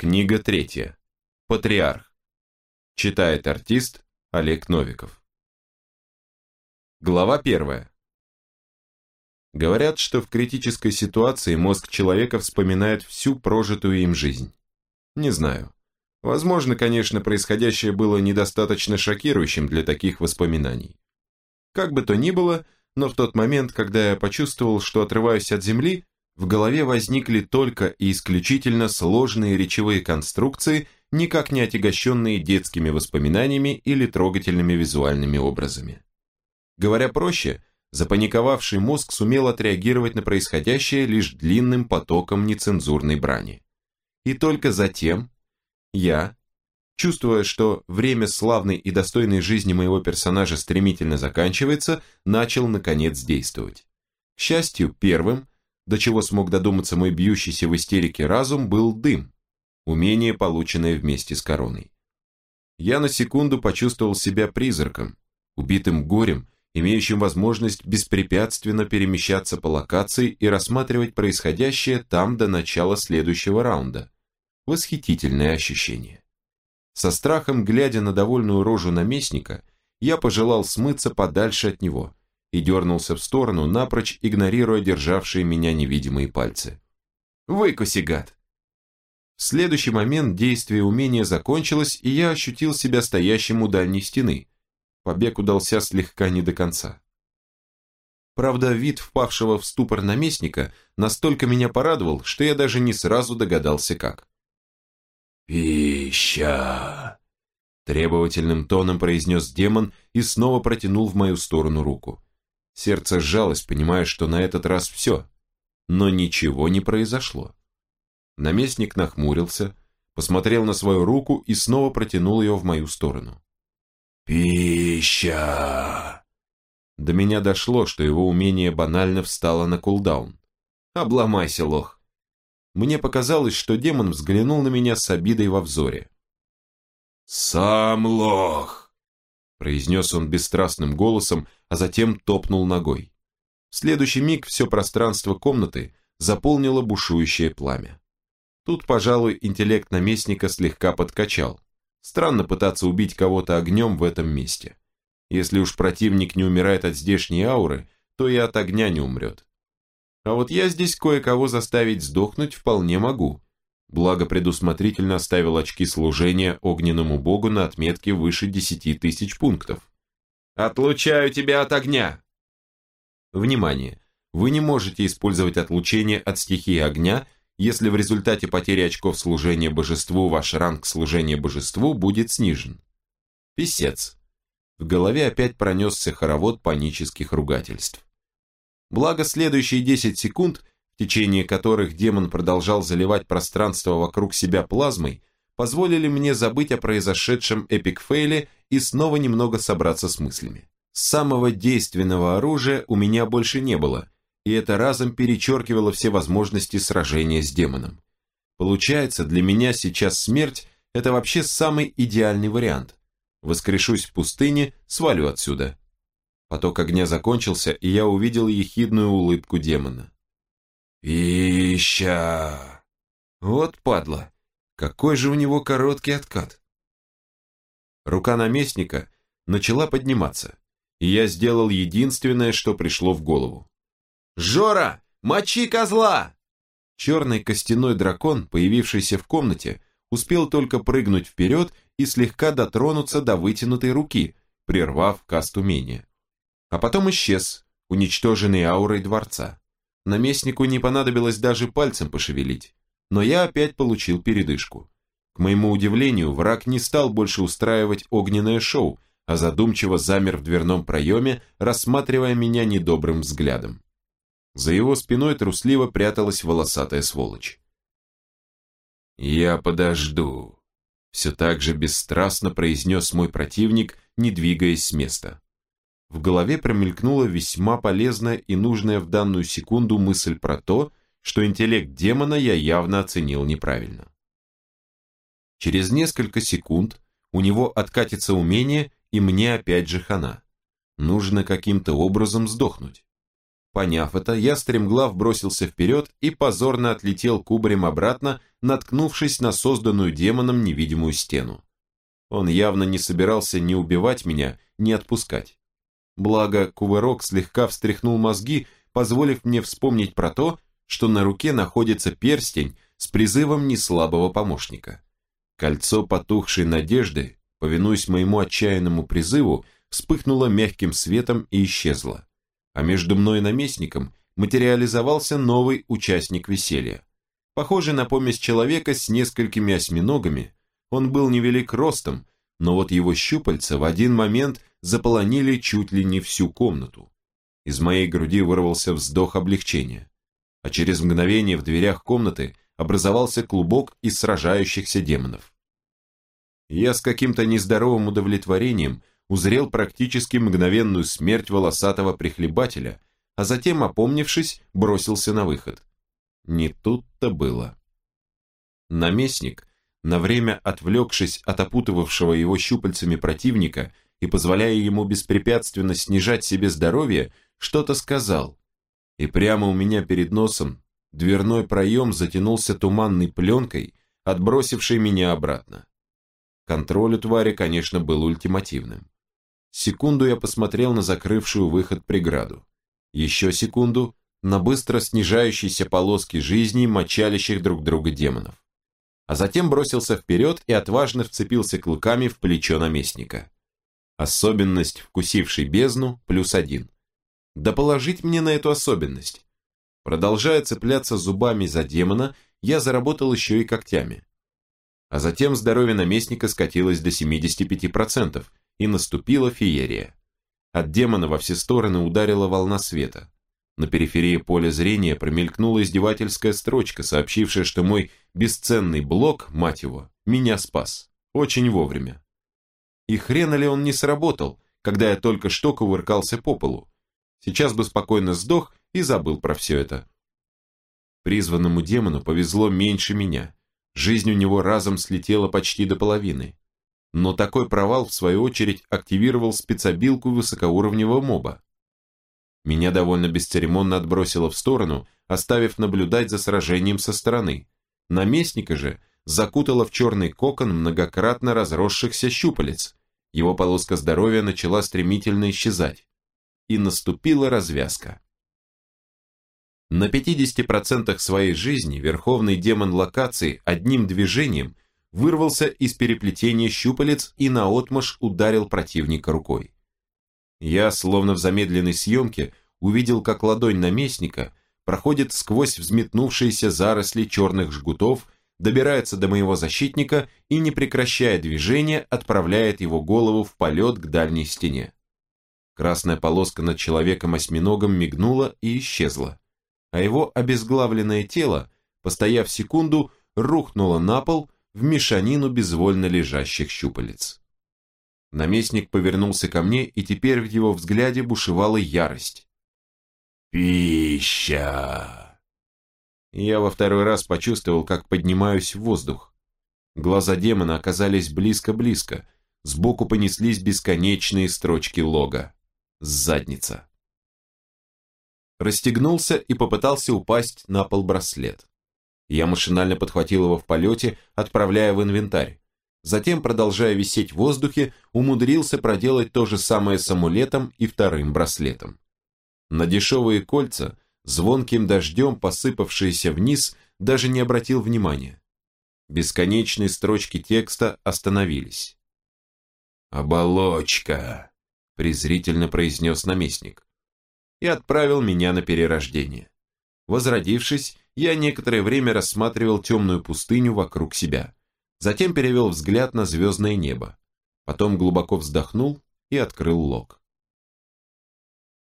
Книга третья. Патриарх. Читает артист Олег Новиков. Глава первая. Говорят, что в критической ситуации мозг человека вспоминает всю прожитую им жизнь. Не знаю. Возможно, конечно, происходящее было недостаточно шокирующим для таких воспоминаний. Как бы то ни было, но в тот момент, когда я почувствовал, что отрываюсь от земли, в голове возникли только и исключительно сложные речевые конструкции, никак не отягощенные детскими воспоминаниями или трогательными визуальными образами. Говоря проще, запаниковавший мозг сумел отреагировать на происходящее лишь длинным потоком нецензурной брани. И только затем я, чувствуя, что время славной и достойной жизни моего персонажа стремительно заканчивается, начал наконец действовать. К счастью, первым, до чего смог додуматься мой бьющийся в истерике разум, был дым, умение, полученное вместе с короной. Я на секунду почувствовал себя призраком, убитым горем, имеющим возможность беспрепятственно перемещаться по локации и рассматривать происходящее там до начала следующего раунда. Восхитительное ощущение. Со страхом, глядя на довольную рожу наместника, я пожелал смыться подальше от него и дернулся в сторону, напрочь игнорируя державшие меня невидимые пальцы. «Выкуси, гад!» В следующий момент действие умения закончилось, и я ощутил себя стоящим у дальней стены. Побег удался слегка не до конца. Правда, вид впавшего в ступор наместника настолько меня порадовал, что я даже не сразу догадался как. «Пища!» Требовательным тоном произнес демон и снова протянул в мою сторону руку. Сердце сжалось, понимая, что на этот раз все. Но ничего не произошло. Наместник нахмурился, посмотрел на свою руку и снова протянул ее в мою сторону. «Пища!» До меня дошло, что его умение банально встало на кулдаун. «Обломайся, лох!» Мне показалось, что демон взглянул на меня с обидой во взоре. «Сам лох!» Произнес он бесстрастным голосом, а затем топнул ногой. В следующий миг все пространство комнаты заполнило бушующее пламя. Тут, пожалуй, интеллект наместника слегка подкачал. Странно пытаться убить кого-то огнем в этом месте. Если уж противник не умирает от здешней ауры, то и от огня не умрет. А вот я здесь кое-кого заставить сдохнуть вполне могу. Благо предусмотрительно оставил очки служения огненному богу на отметке выше десяти тысяч пунктов. «Отлучаю тебя от огня!» Внимание! Вы не можете использовать отлучение от стихии огня, если в результате потери очков служения божеству ваш ранг служения божеству будет снижен. Писец. В голове опять пронесся хоровод панических ругательств. Благо следующие 10 секунд, течение которых демон продолжал заливать пространство вокруг себя плазмой, позволили мне забыть о произошедшем эпик-фейле и снова немного собраться с мыслями. Самого действенного оружия у меня больше не было, и это разом перечеркивало все возможности сражения с демоном. Получается, для меня сейчас смерть – это вообще самый идеальный вариант. Воскрешусь в пустыне, свалю отсюда. Поток огня закончился, и я увидел ехидную улыбку демона. «Пища!» Вот падла! Какой же у него короткий откат! Рука наместника начала подниматься, и я сделал единственное, что пришло в голову. «Жора, мочи козла!» Черный костяной дракон, появившийся в комнате, успел только прыгнуть вперед и слегка дотронуться до вытянутой руки, прервав каст умения а потом исчез, уничтоженный аурой дворца. Наместнику не понадобилось даже пальцем пошевелить, но я опять получил передышку. К моему удивлению, враг не стал больше устраивать огненное шоу, а задумчиво замер в дверном проеме, рассматривая меня недобрым взглядом. За его спиной трусливо пряталась волосатая сволочь. «Я подожду», — все так же бесстрастно произнес мой противник, не двигаясь с места в голове промелькнула весьма полезная и нужная в данную секунду мысль про то, что интеллект демона я явно оценил неправильно. Через несколько секунд у него откатится умение, и мне опять же хана. Нужно каким-то образом сдохнуть. Поняв это, я стремглав бросился вперед и позорно отлетел кубарем обратно, наткнувшись на созданную демоном невидимую стену. Он явно не собирался ни убивать меня, ни отпускать. Благо, кувырок слегка встряхнул мозги, позволив мне вспомнить про то, что на руке находится перстень с призывом неслабого помощника. Кольцо потухшей надежды, повинуясь моему отчаянному призыву, вспыхнуло мягким светом и исчезло а между мной и наместником материализовался новый участник веселья. Похожий на помесь человека с несколькими осьминогами, он был невелик ростом, но вот его щупальца в один момент заполонили чуть ли не всю комнату. Из моей груди вырвался вздох облегчения, а через мгновение в дверях комнаты образовался клубок из сражающихся демонов. Я с каким-то нездоровым удовлетворением узрел практически мгновенную смерть волосатого прихлебателя, а затем, опомнившись, бросился на выход. Не тут-то было. Наместник, на время отвлекшись от опутывавшего его щупальцами противника и позволяя ему беспрепятственно снижать себе здоровье, что-то сказал. И прямо у меня перед носом дверной проем затянулся туманной пленкой, отбросившей меня обратно. Контроль у твари, конечно, был ультимативным. Секунду я посмотрел на закрывшую выход преграду. Еще секунду на быстро снижающиеся полоски жизни мочалящих друг друга демонов. А затем бросился вперед и отважно вцепился клыками в плечо наместника. Особенность, вкусившей бездну, плюс один. Да положить мне на эту особенность. Продолжая цепляться зубами за демона, я заработал еще и когтями. А затем здоровье наместника скатилось до 75%, и наступила феерия. От демона во все стороны ударила волна света. На периферии поля зрения промелькнула издевательская строчка, сообщившая, что мой бесценный блок, мать его, меня спас. Очень вовремя. И хрена ли он не сработал, когда я только что кувыркался по полу. Сейчас бы спокойно сдох и забыл про все это. Призванному демону повезло меньше меня. Жизнь у него разом слетела почти до половины. Но такой провал, в свою очередь, активировал спецобилку высокоуровневого моба. Меня довольно бесцеремонно отбросило в сторону, оставив наблюдать за сражением со стороны. Наместника же закутало в черный кокон многократно разросшихся щупалец. Его полоска здоровья начала стремительно исчезать. И наступила развязка. На 50% своей жизни верховный демон локации одним движением вырвался из переплетения щупалец и наотмашь ударил противника рукой. Я, словно в замедленной съемке, увидел, как ладонь наместника проходит сквозь взметнувшиеся заросли черных жгутов, добирается до моего защитника и, не прекращая движения, отправляет его голову в полет к дальней стене. Красная полоска над человеком-осьминогом мигнула и исчезла, а его обезглавленное тело, постояв секунду, рухнуло на пол, в мешанину безвольно лежащих щупалец. Наместник повернулся ко мне, и теперь в его взгляде бушевала ярость. «Пища!» Я во второй раз почувствовал, как поднимаюсь в воздух. Глаза демона оказались близко-близко, сбоку понеслись бесконечные строчки лога. Задница. Расстегнулся и попытался упасть на пол браслет. Я машинально подхватил его в полете, отправляя в инвентарь. Затем, продолжая висеть в воздухе, умудрился проделать то же самое с амулетом и вторым браслетом. На дешевые кольца, звонким дождем посыпавшиеся вниз, даже не обратил внимания. Бесконечные строчки текста остановились. «Оболочка», — презрительно произнес наместник, и отправил меня на перерождение. Возродившись, я некоторое время рассматривал темную пустыню вокруг себя. Затем перевел взгляд на звездное небо. Потом глубоко вздохнул и открыл лог.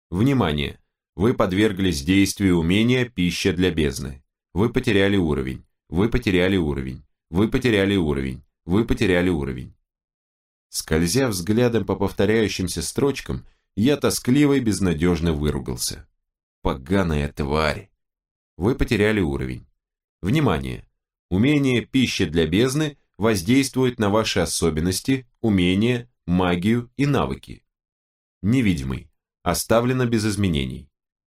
Внимание! Вы подверглись действию умения «Пища для бездны». Вы потеряли уровень. Вы потеряли уровень. Вы потеряли уровень. Вы потеряли уровень. Скользя взглядом по повторяющимся строчкам, я тоскливо и безнадежно выругался. Поганая тварь! вы потеряли уровень. Внимание! Умение «Пища для бездны» воздействует на ваши особенности, умения, магию и навыки. Невидимый. Оставлено без изменений.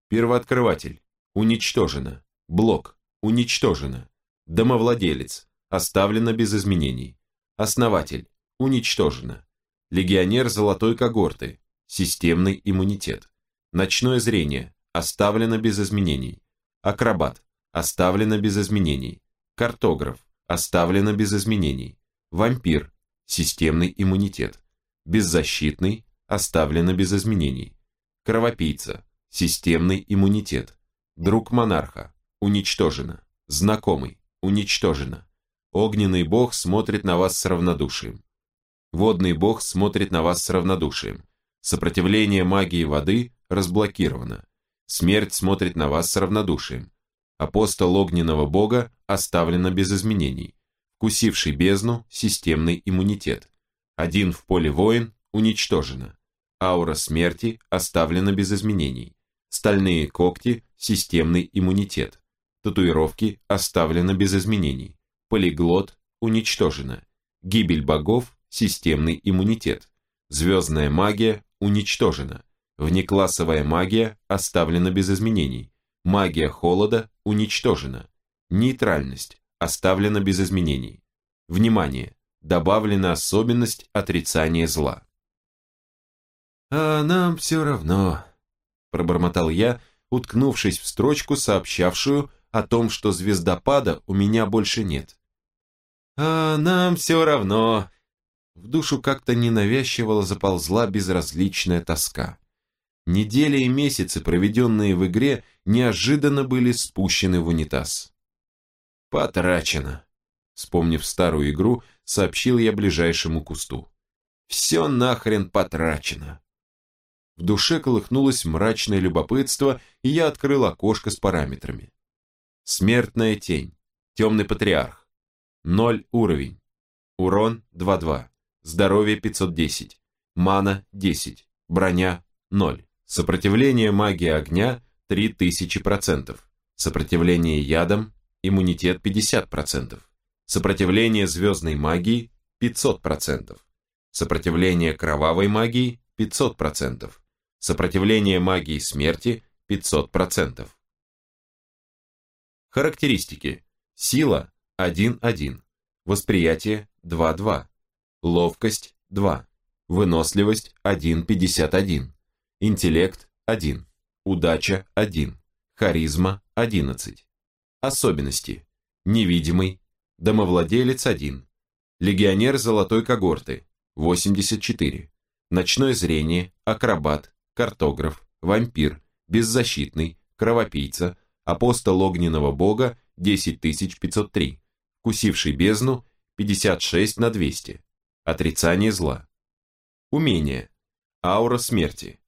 Первооткрыватель. Уничтожено. Блок. Уничтожено. Домовладелец. Оставлено без изменений. Основатель. Уничтожено. Легионер золотой когорты. Системный иммунитет. Ночное зрение. Оставлено без изменений. Акробат. Оставлено без изменений. Картограф. Оставлено без изменений. Вампир. Системный иммунитет. Беззащитный. Оставлено без изменений. Кровопийца. Системный иммунитет. Друг монарха. Уничтожено. Знакомый. Уничтожено. Огненный бог смотрит на вас с равнодушием. Водный бог смотрит на вас с равнодушием. Сопротивление магии воды разблокировано. Смерть смотрит на вас с равнодушием. Апостол огненного бога оставлено без изменений. Вкусивший бездну – системный иммунитет. Один в поле воин уничтожено. Аура смерти оставлена без изменений. Стальные когти – системный иммунитет. Татуировки оставлено без изменений. Полиглот уничтожено. Гибель богов – системный иммунитет. Звездная магия уничтожена. Внеклассовая магия оставлена без изменений. Магия холода уничтожена. Нейтральность оставлена без изменений. Внимание! Добавлена особенность отрицания зла. «А нам все равно», – пробормотал я, уткнувшись в строчку, сообщавшую о том, что звездопада у меня больше нет. «А нам все равно», в душу как-то ненавязчиво заползла безразличная тоска. Недели и месяцы, проведенные в игре, неожиданно были спущены в унитаз. «Потрачено», — вспомнив старую игру, сообщил я ближайшему кусту. «Все нахрен потрачено». В душе колыхнулось мрачное любопытство, и я открыл окошко с параметрами. Смертная тень. Темный патриарх. 0 уровень. Урон 2-2. Здоровье 510. Мана 10. Броня 0. Сопротивление магии огня 3000%. Сопротивление ядам, иммунитет 50%. Сопротивление звездной магии 500%. Сопротивление кровавой магии 500%. Сопротивление магии смерти 500%. Характеристики. Сила 1-1. Восприятие 2-2. Ловкость 2. Выносливость 1,51. Интеллект – 1. Удача – 1. Харизма – 11. Особенности. Невидимый. Домовладелец – 1. Легионер золотой когорты – 84. Ночное зрение, акробат, картограф, вампир, беззащитный, кровопийца, апостол огненного бога – 10503. Кусивший бездну – 56 на 200. Отрицание зла. Умение. Аура смерти.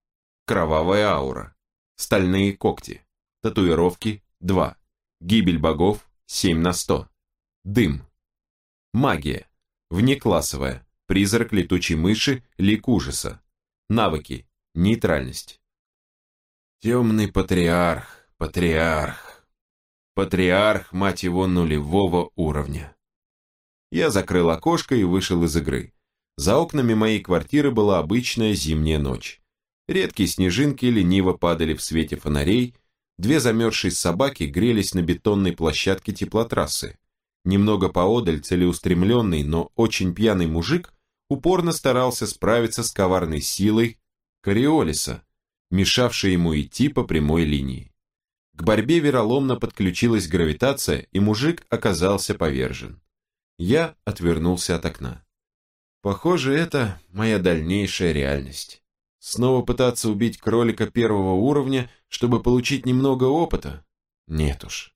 Кровавая аура. Стальные когти. Татуировки 2. Гибель богов 7 на 100. Дым. Магия. Внеклассовая. Призрак летучей мыши, лик ужаса. Навыки. Нейтральность. Темный патриарх, патриарх. Патриарх, мать его, нулевого уровня. Я закрыл окошко и вышел из игры. За окнами моей квартиры была обычная зимняя ночь. Редкие снежинки лениво падали в свете фонарей, две замерзшие собаки грелись на бетонной площадке теплотрассы. Немного поодаль целеустремленный, но очень пьяный мужик упорно старался справиться с коварной силой Кориолиса, мешавшей ему идти по прямой линии. К борьбе вероломно подключилась гравитация, и мужик оказался повержен. Я отвернулся от окна. Похоже, это моя дальнейшая реальность. Снова пытаться убить кролика первого уровня, чтобы получить немного опыта? Нет уж.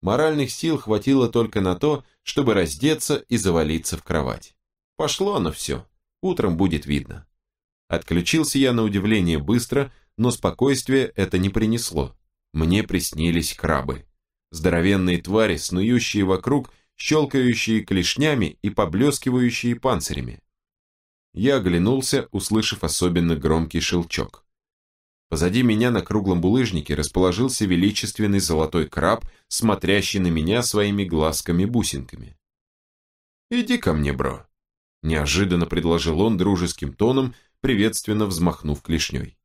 Моральных сил хватило только на то, чтобы раздеться и завалиться в кровать. Пошло оно все. Утром будет видно. Отключился я на удивление быстро, но спокойствие это не принесло. Мне приснились крабы. Здоровенные твари, снующие вокруг, щелкающие клешнями и поблескивающие панцирями. Я оглянулся, услышав особенно громкий щелчок. Позади меня на круглом булыжнике расположился величественный золотой краб, смотрящий на меня своими глазками-бусинками. «Иди ко мне, бро», – неожиданно предложил он дружеским тоном, приветственно взмахнув клешней.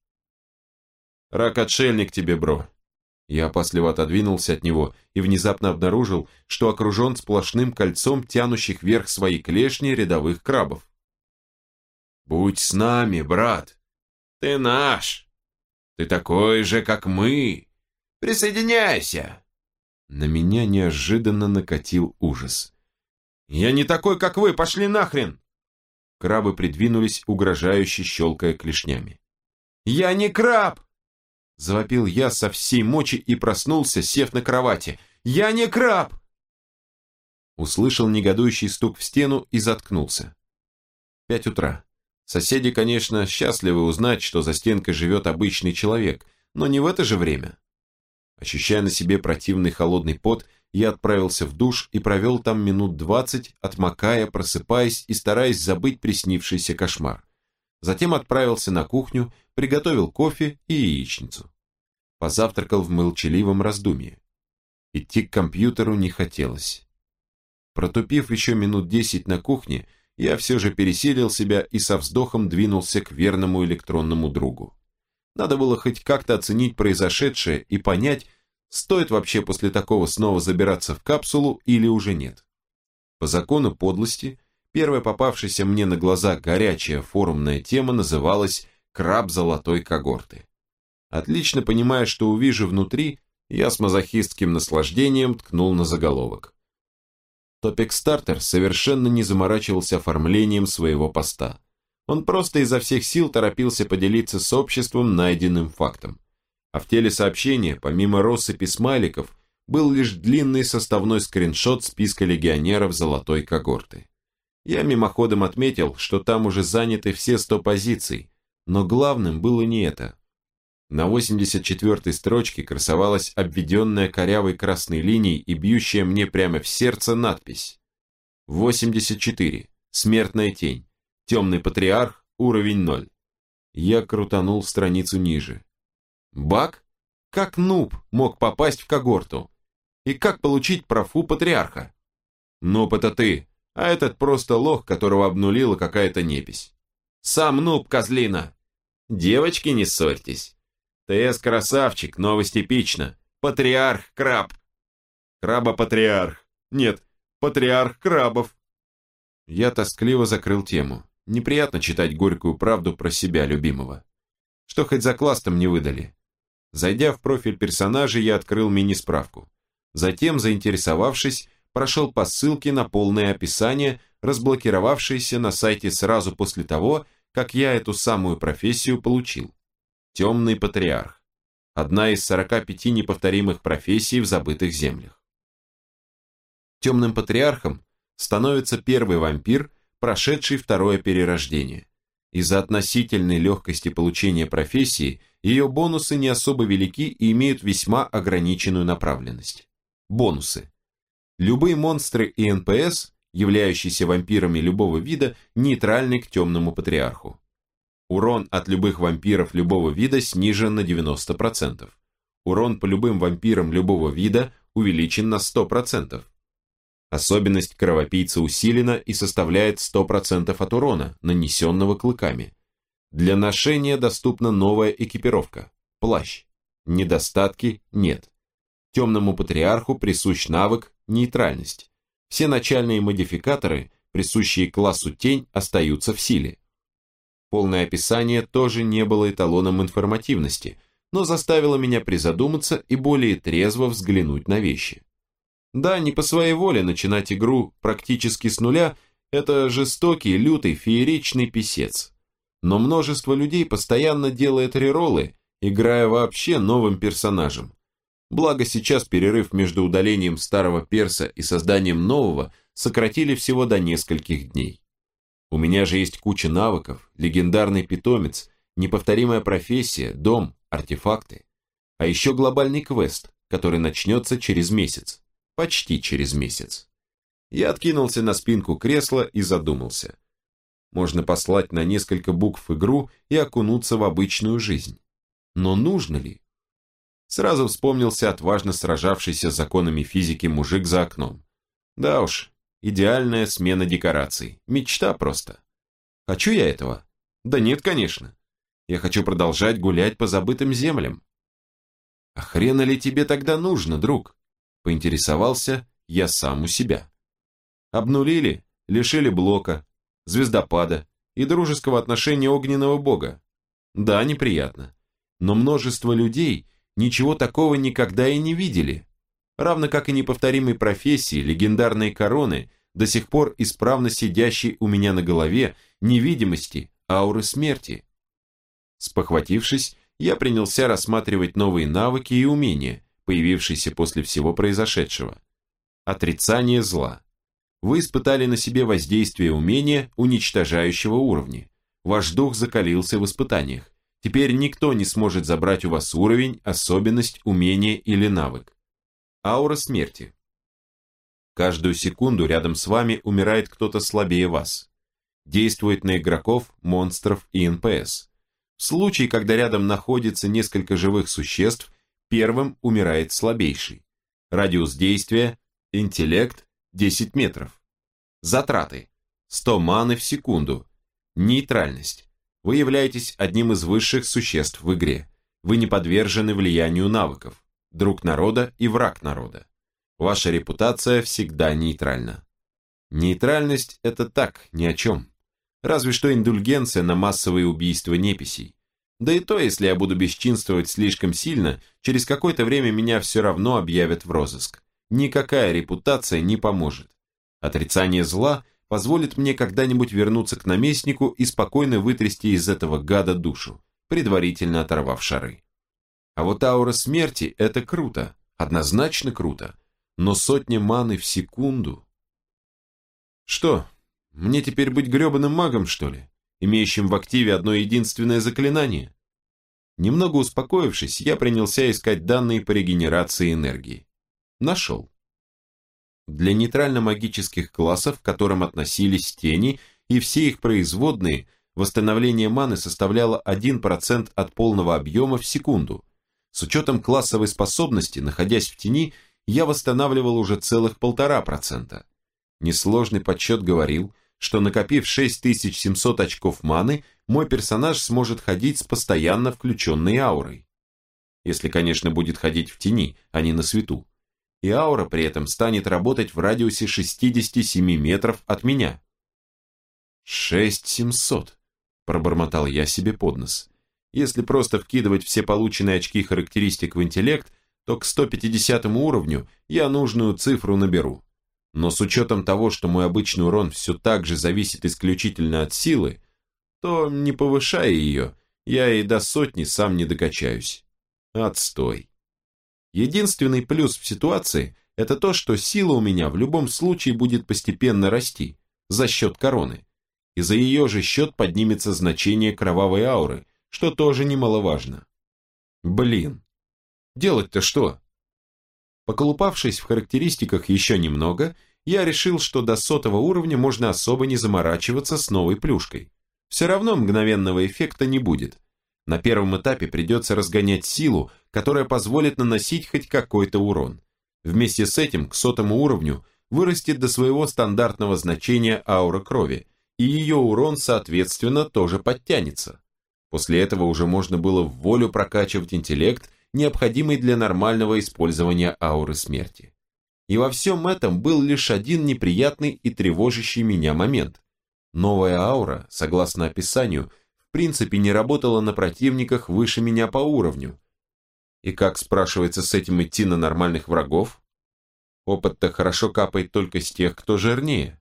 Рак-отшельник тебе, бро. Я опасливо отодвинулся от него и внезапно обнаружил, что окружен сплошным кольцом тянущих вверх свои клешни рядовых крабов. «Будь с нами, брат! Ты наш! Ты такой же, как мы! Присоединяйся!» На меня неожиданно накатил ужас. «Я не такой, как вы! Пошли нахрен!» Крабы придвинулись, угрожающе щелкая клешнями. «Я не краб!» Завопил я со всей мочи и проснулся, сев на кровати. «Я не краб!» Услышал негодующий стук в стену и заткнулся. Пять утра. Соседи, конечно, счастливы узнать, что за стенкой живет обычный человек, но не в это же время. Ощущая на себе противный холодный пот, я отправился в душ и провел там минут двадцать, отмокая, просыпаясь и стараясь забыть приснившийся кошмар. Затем отправился на кухню, приготовил кофе и яичницу. Позавтракал в молчаливом раздумье. Идти к компьютеру не хотелось. Протупив еще минут десять на кухне, я все же пересилил себя и со вздохом двинулся к верному электронному другу. Надо было хоть как-то оценить произошедшее и понять, стоит вообще после такого снова забираться в капсулу или уже нет. По закону подлости, первая попавшаяся мне на глаза горячая форумная тема называлась «Краб золотой когорты». Отлично понимая, что увижу внутри, я с мазохистским наслаждением ткнул на заголовок. Топик Стартер совершенно не заморачивался оформлением своего поста. Он просто изо всех сил торопился поделиться с обществом найденным фактом. А в теле сообщения, помимо россыпи смайликов, был лишь длинный составной скриншот списка легионеров золотой когорты. Я мимоходом отметил, что там уже заняты все 100 позиций, но главным было не это. На 84-й строчке красовалась обведенная корявой красной линией и бьющая мне прямо в сердце надпись. 84. Смертная тень. Темный патриарх. Уровень 0. Я крутанул страницу ниже. Бак? Как нуб мог попасть в когорту? И как получить профу патриарха? Нуб это ты, а этот просто лох, которого обнулила какая-то непись. Сам нуб, козлина! Девочки, не ссорьтесь. ТС красавчик, новость эпична. Патриарх краб. Краба-патриарх. Нет, патриарх крабов. Я тоскливо закрыл тему. Неприятно читать горькую правду про себя, любимого. Что хоть за класс там не выдали. Зайдя в профиль персонажа, я открыл мини-справку. Затем, заинтересовавшись, прошел по ссылке на полное описание, разблокировавшееся на сайте сразу после того, как я эту самую профессию получил. Темный патриарх. Одна из 45 неповторимых профессий в забытых землях. Темным патриархом становится первый вампир, прошедший второе перерождение. Из-за относительной легкости получения профессии ее бонусы не особо велики и имеют весьма ограниченную направленность. Бонусы. Любые монстры и НПС, являющиеся вампирами любого вида, нейтральны к темному патриарху. Урон от любых вампиров любого вида снижен на 90%. Урон по любым вампирам любого вида увеличен на 100%. Особенность кровопийца усилена и составляет 100% от урона, нанесенного клыками. Для ношения доступна новая экипировка – плащ. Недостатки нет. Темному патриарху присущ навык нейтральность. Все начальные модификаторы, присущие классу тень, остаются в силе. Полное описание тоже не было эталоном информативности, но заставило меня призадуматься и более трезво взглянуть на вещи. Да, не по своей воле начинать игру практически с нуля – это жестокий, лютый, фееричный писец. Но множество людей постоянно делает реролы, играя вообще новым персонажем. Благо сейчас перерыв между удалением старого перса и созданием нового сократили всего до нескольких дней. У меня же есть куча навыков, легендарный питомец, неповторимая профессия, дом, артефакты. А еще глобальный квест, который начнется через месяц. Почти через месяц. Я откинулся на спинку кресла и задумался. Можно послать на несколько букв игру и окунуться в обычную жизнь. Но нужно ли? Сразу вспомнился отважно сражавшийся с законами физики мужик за окном. Да уж, Идеальная смена декораций. Мечта просто. Хочу я этого? Да нет, конечно. Я хочу продолжать гулять по забытым землям. А хрена ли тебе тогда нужно, друг? Поинтересовался я сам у себя. Обнулили, лишили блока, звездопада и дружеского отношения огненного бога. Да, неприятно. Но множество людей ничего такого никогда и не видели. Равно как и неповторимой профессии, легендарной короны, до сих пор исправно сидящей у меня на голове, невидимости, ауры смерти. Спохватившись, я принялся рассматривать новые навыки и умения, появившиеся после всего произошедшего. Отрицание зла. Вы испытали на себе воздействие умения, уничтожающего уровни. Ваш дух закалился в испытаниях. Теперь никто не сможет забрать у вас уровень, особенность, умение или навык. Аура смерти. Каждую секунду рядом с вами умирает кто-то слабее вас. Действует на игроков, монстров и NPC. В случае, когда рядом находится несколько живых существ, первым умирает слабейший. Радиус действия, интеллект 10 метров. Затраты 100 маны в секунду. Нейтральность. Вы являетесь одним из высших существ в игре. Вы не подвержены влиянию навыков. Друг народа и враг народа. Ваша репутация всегда нейтральна. Нейтральность – это так, ни о чем. Разве что индульгенция на массовые убийства неписей. Да и то, если я буду бесчинствовать слишком сильно, через какое-то время меня все равно объявят в розыск. Никакая репутация не поможет. Отрицание зла позволит мне когда-нибудь вернуться к наместнику и спокойно вытрясти из этого гада душу, предварительно оторвав шары. А вот аура смерти – это круто, однозначно круто, но сотни маны в секунду. Что, мне теперь быть гребаным магом, что ли, имеющим в активе одно единственное заклинание? Немного успокоившись, я принялся искать данные по регенерации энергии. Нашел. Для нейтрально-магических классов, к которым относились тени и все их производные, восстановление маны составляло 1% от полного объема в секунду. С учетом классовой способности, находясь в тени, я восстанавливал уже целых полтора процента. Несложный подсчет говорил, что накопив 6700 очков маны, мой персонаж сможет ходить с постоянно включенной аурой. Если, конечно, будет ходить в тени, а не на свету. И аура при этом станет работать в радиусе 67 метров от меня. 6700, пробормотал я себе под нос. Если просто вкидывать все полученные очки характеристик в интеллект, то к 150 уровню я нужную цифру наберу. Но с учетом того, что мой обычный урон все так же зависит исключительно от силы, то, не повышая ее, я и до сотни сам не докачаюсь. Отстой. Единственный плюс в ситуации – это то, что сила у меня в любом случае будет постепенно расти за счет короны. И за ее же счет поднимется значение кровавой ауры, что тоже немаловажно. Блин. Делать-то что? Поколупавшись в характеристиках еще немного, я решил, что до сотого уровня можно особо не заморачиваться с новой плюшкой. Все равно мгновенного эффекта не будет. На первом этапе придется разгонять силу, которая позволит наносить хоть какой-то урон. Вместе с этим к сотому уровню вырастет до своего стандартного значения аура крови, и ее урон, соответственно, тоже подтянется. После этого уже можно было в волю прокачивать интеллект необходимый для нормального использования ауры смерти. И во всем этом был лишь один неприятный и тревожащий меня момент. Новая аура, согласно описанию, в принципе не работала на противниках выше меня по уровню. И как, спрашивается, с этим идти на нормальных врагов? Опыт-то хорошо капает только с тех, кто жирнее.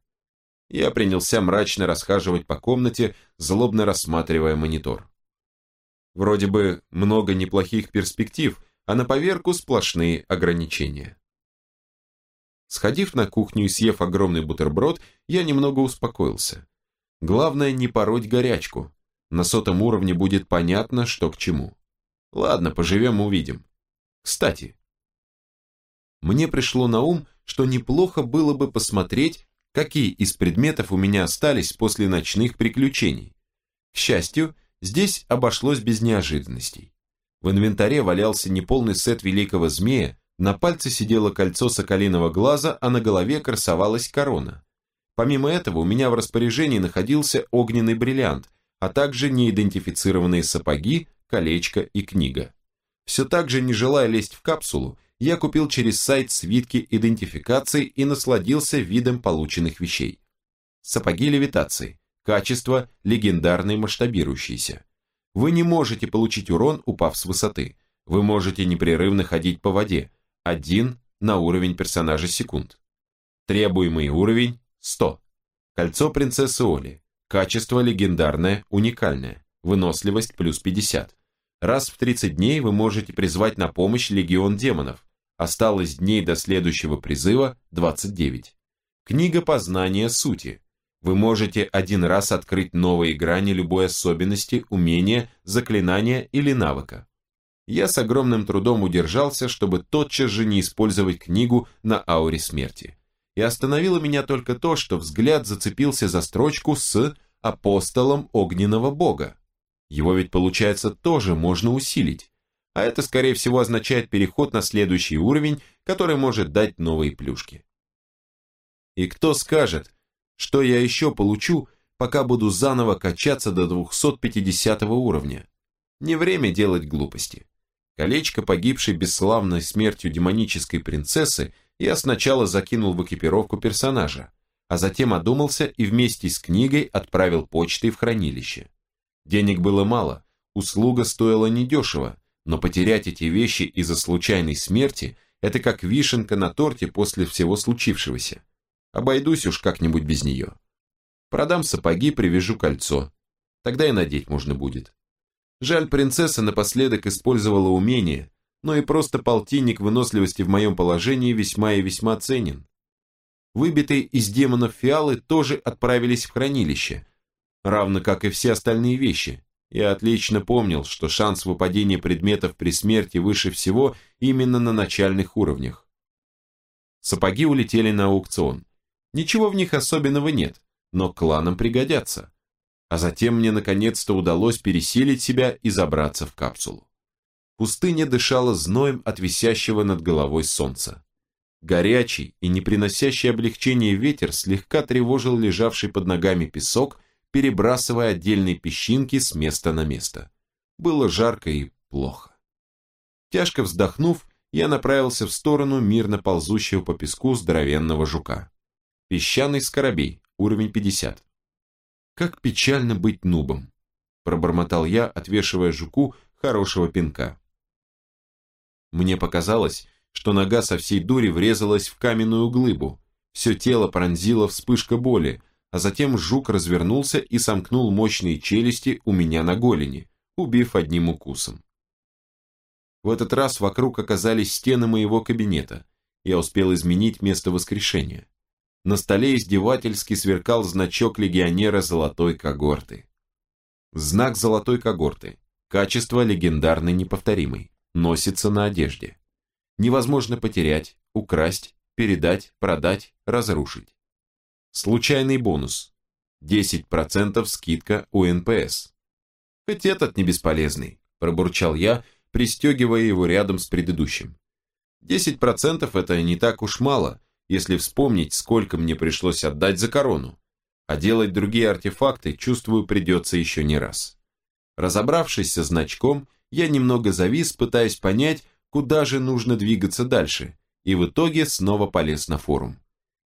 Я принялся мрачно расхаживать по комнате, злобно рассматривая монитор. Вроде бы много неплохих перспектив, а на поверку сплошные ограничения. Сходив на кухню и съев огромный бутерброд, я немного успокоился. Главное не пороть горячку. На сотом уровне будет понятно, что к чему. Ладно, поживем увидим. Кстати, мне пришло на ум, что неплохо было бы посмотреть, какие из предметов у меня остались после ночных приключений. К счастью, Здесь обошлось без неожиданностей. В инвентаре валялся неполный сет великого змея, на пальце сидело кольцо соколиного глаза, а на голове красовалась корона. Помимо этого, у меня в распоряжении находился огненный бриллиант, а также неидентифицированные сапоги, колечко и книга. Все так же, не желая лезть в капсулу, я купил через сайт свитки идентификации и насладился видом полученных вещей. Сапоги левитации. Качество легендарный масштабирующийся. Вы не можете получить урон, упав с высоты. Вы можете непрерывно ходить по воде. Один на уровень персонажа секунд. Требуемый уровень 100. Кольцо принцессы Оли. Качество легендарное, уникальное. Выносливость плюс 50. Раз в 30 дней вы можете призвать на помощь легион демонов. Осталось дней до следующего призыва 29. Книга познания сути. Вы можете один раз открыть новые грани любой особенности, умения, заклинания или навыка. Я с огромным трудом удержался, чтобы тотчас же не использовать книгу на ауре смерти. И остановило меня только то, что взгляд зацепился за строчку с «апостолом огненного бога». Его ведь, получается, тоже можно усилить. А это, скорее всего, означает переход на следующий уровень, который может дать новые плюшки. И кто скажет, что я еще получу, пока буду заново качаться до 250 уровня? Не время делать глупости. Колечко погибшей бесславной смертью демонической принцессы я сначала закинул в экипировку персонажа, а затем одумался и вместе с книгой отправил почтой в хранилище. Денег было мало, услуга стоила недешево, но потерять эти вещи из-за случайной смерти – это как вишенка на торте после всего случившегося. Обойдусь уж как-нибудь без нее. Продам сапоги, привяжу кольцо. Тогда и надеть можно будет. Жаль, принцесса напоследок использовала умение, но и просто полтинник выносливости в моем положении весьма и весьма ценен. Выбитые из демонов фиалы тоже отправились в хранилище, равно как и все остальные вещи. Я отлично помнил, что шанс выпадения предметов при смерти выше всего именно на начальных уровнях. Сапоги улетели на аукцион. Ничего в них особенного нет, но кланам пригодятся. А затем мне наконец-то удалось пересилить себя и забраться в капсулу. Пустыня дышала зноем от висящего над головой солнца. Горячий и не приносящий облегчения ветер слегка тревожил лежавший под ногами песок перебрасывая отдельные песчинки с места на место. Было жарко и плохо. Тяжко вздохнув, я направился в сторону мирно ползущего по песку здоровенного жука. Песчаный скоробей, уровень 50. Как печально быть нубом, пробормотал я, отвешивая жуку хорошего пинка. Мне показалось, что нога со всей дури врезалась в каменную глыбу, все тело пронзило вспышка боли, а затем жук развернулся и сомкнул мощные челюсти у меня на голени, убив одним укусом. В этот раз вокруг оказались стены моего кабинета. Я успел изменить место воскрешения. На столе издевательски сверкал значок легионера золотой когорты. Знак золотой когорты. Качество легендарный неповторимый. Носится на одежде. Невозможно потерять, украсть, передать, продать, разрушить. Случайный бонус. 10% скидка у NPC. Хоть этот не бесполезный, пробурчал я, пристегивая его рядом с предыдущим. 10% это не так уж мало, если вспомнить, сколько мне пришлось отдать за корону. А делать другие артефакты, чувствую, придется еще не раз. Разобравшись со значком, я немного завис, пытаясь понять, куда же нужно двигаться дальше, и в итоге снова полез на форум.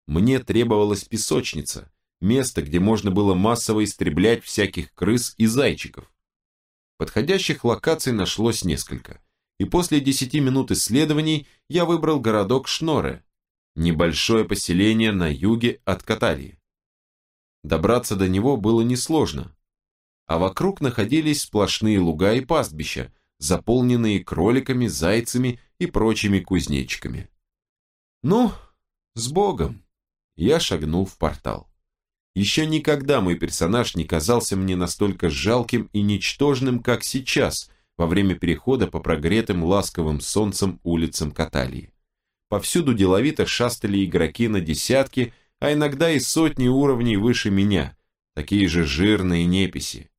Мне требовалась песочница, место, где можно было массово истреблять всяких крыс и зайчиков. Подходящих локаций нашлось несколько, и после 10 минут исследований я выбрал городок Шноре, небольшое поселение на юге от Каталии. Добраться до него было несложно, а вокруг находились сплошные луга и пастбища, заполненные кроликами, зайцами и прочими кузнечиками. Ну, с Богом! я шагнул в портал. Еще никогда мой персонаж не казался мне настолько жалким и ничтожным, как сейчас, во время перехода по прогретым ласковым солнцем улицам Каталии. Повсюду деловито шастали игроки на десятки, а иногда и сотни уровней выше меня, такие же жирные неписи.